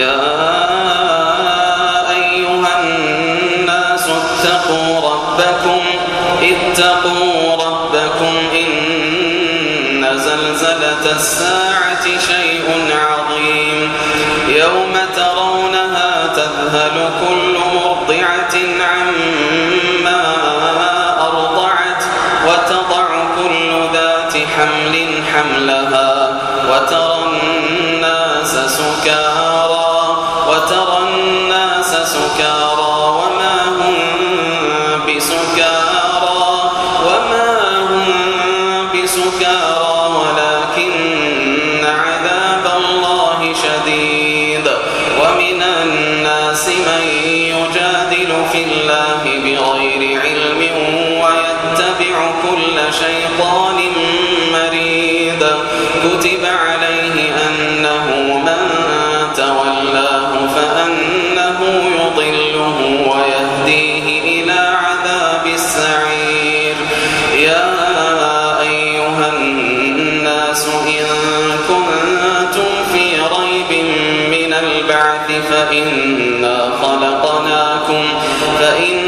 yeah النار فإنا خلقناكم فإن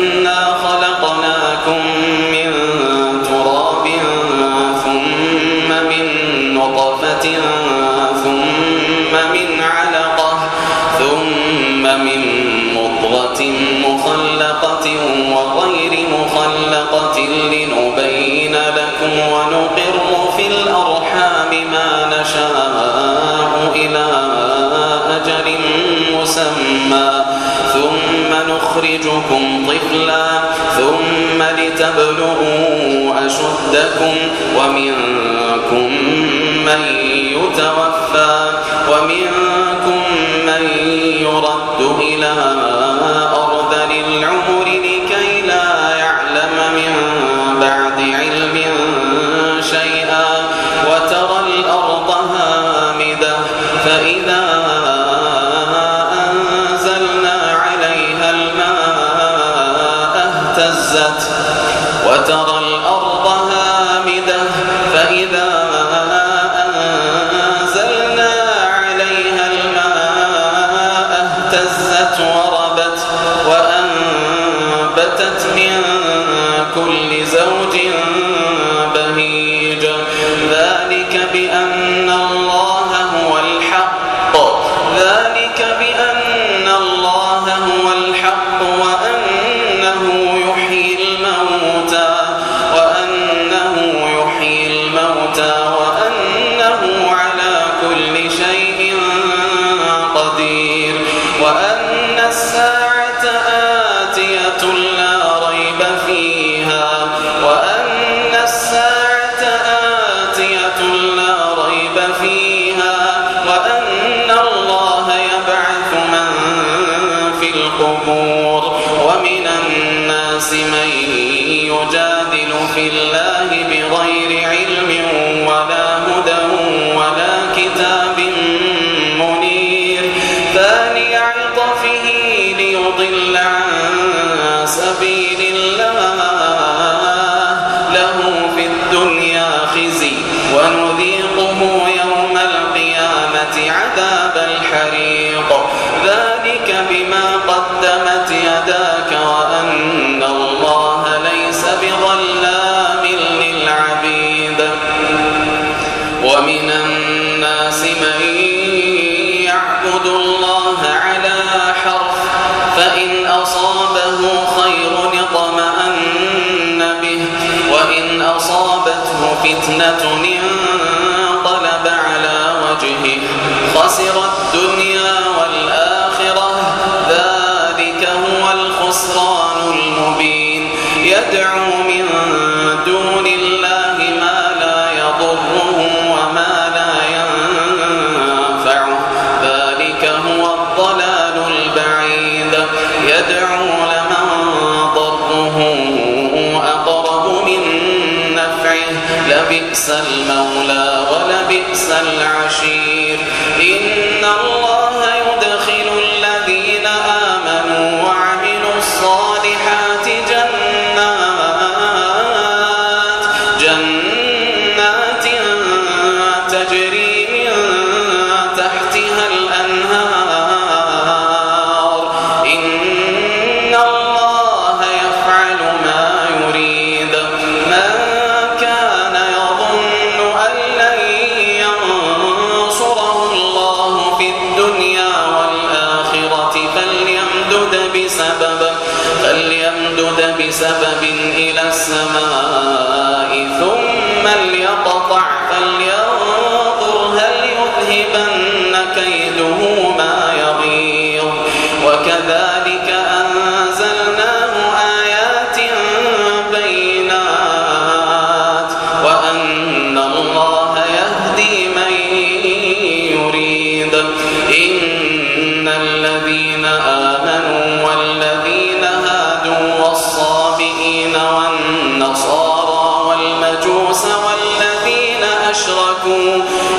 تبلغوا أشدكم ومنكم من يتوفى ومنكم من يرد إلى من كل زوج إلا فتنة بئس العشير بسبب إلى السماء ثم ليقطع فلينظر هل يذهبن كيده ما يغير وكذلك ماتوا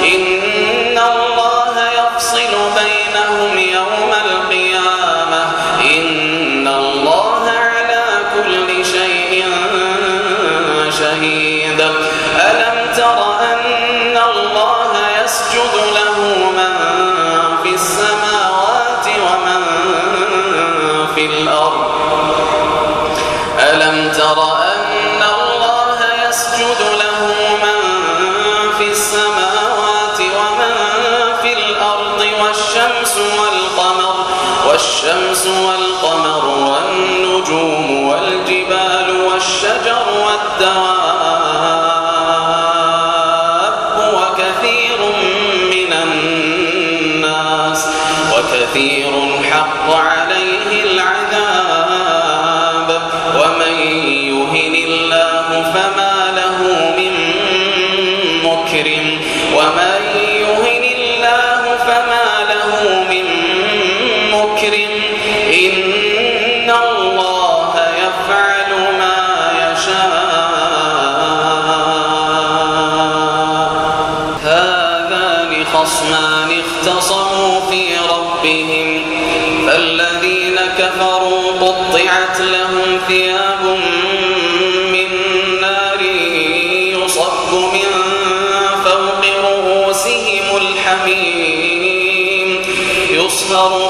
الرحمن اختصموا في ربهم. فالذين كفروا قطعت لهم ثياب من نار يصب من فوق رؤوسهم الحميم. يصهر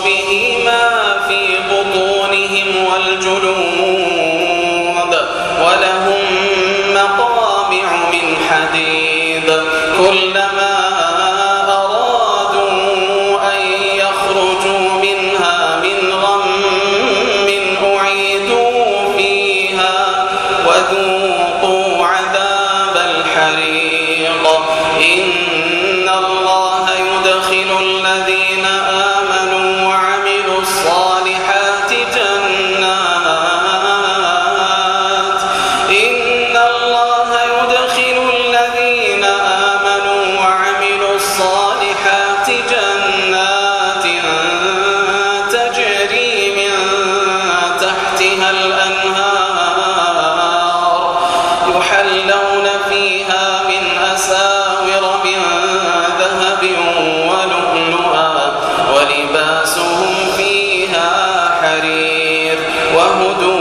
وهدوا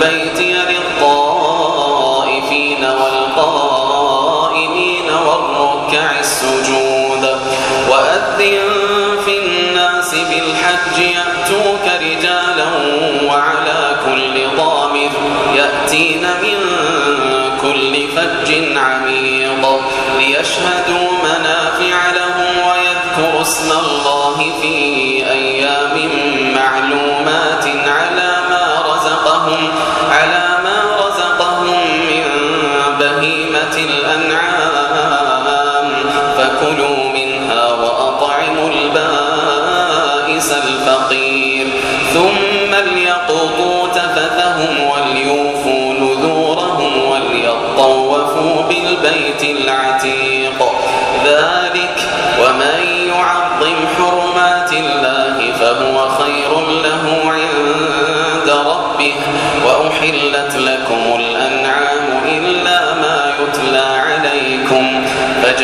بيتي للطائفين والقائمين والركع السجود. وأذن في الناس بالحج يأتوك رجالا وعلى كل ضامر يأتين من كل فج عميق ليشهدوا منافع لهم ويذكروا اسم الله في أيام معلومات.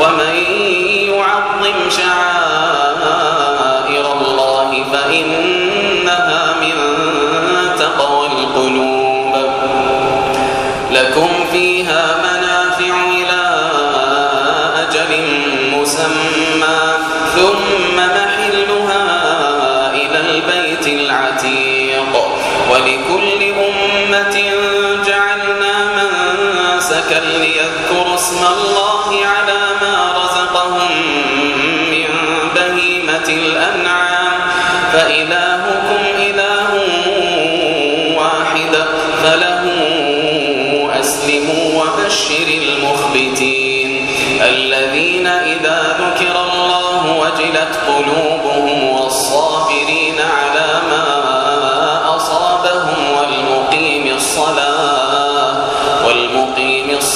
ومن يعظم شعائر الله فإنها من تقوى القلوب. لكم فيها منافع إلى أجل مسمى ثم محلها إلى البيت العتيق. ولكل أمة جعلنا منسكا ليذكروا اسم الله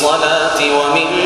الصلاة ومما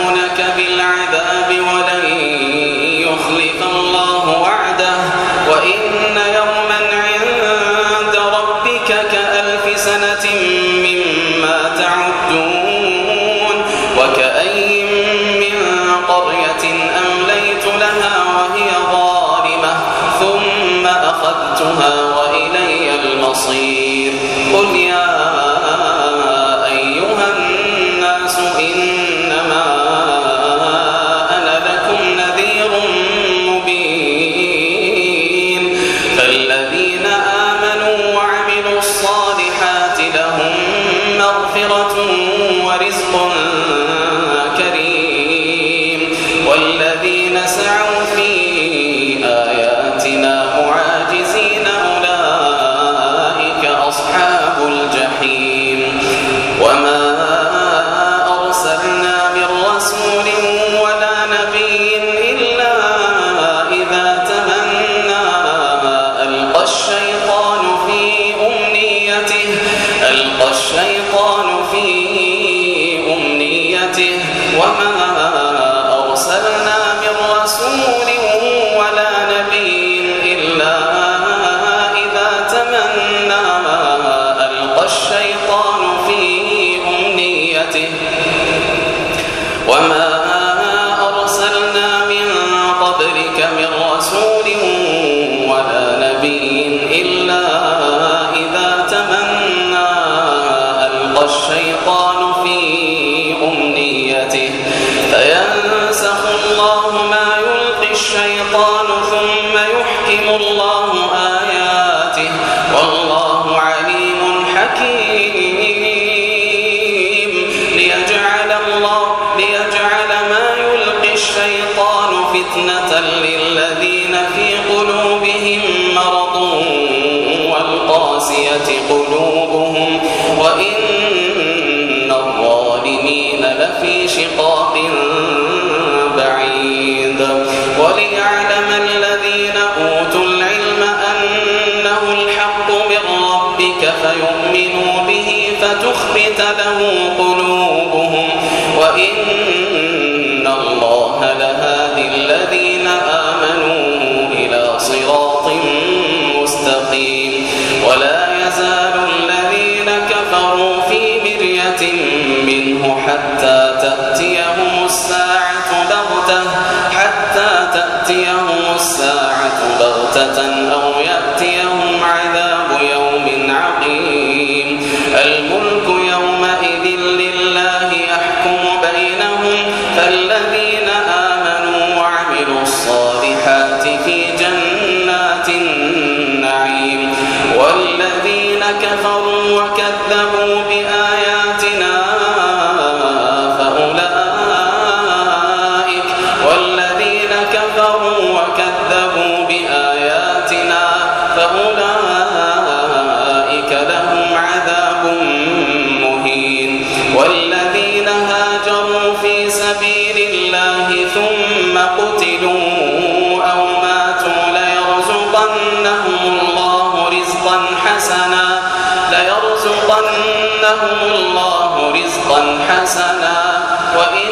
وكأين من قرية أمليت لها وهي ظالمة ثم أخذتها في شقاق بعيد. وليعلم الذين أوتوا العلم أنه الحق من ربك فيؤمنوا به فتخبت له حتى تأتيهم الساعة بغتة حتى تأتيهم الساعة بغتة أو يأتي ثم قتلوا أو ماتوا ليرزقنهم الله رزقا حسنا ليرزقنهم الله رزقا حسنا. وإن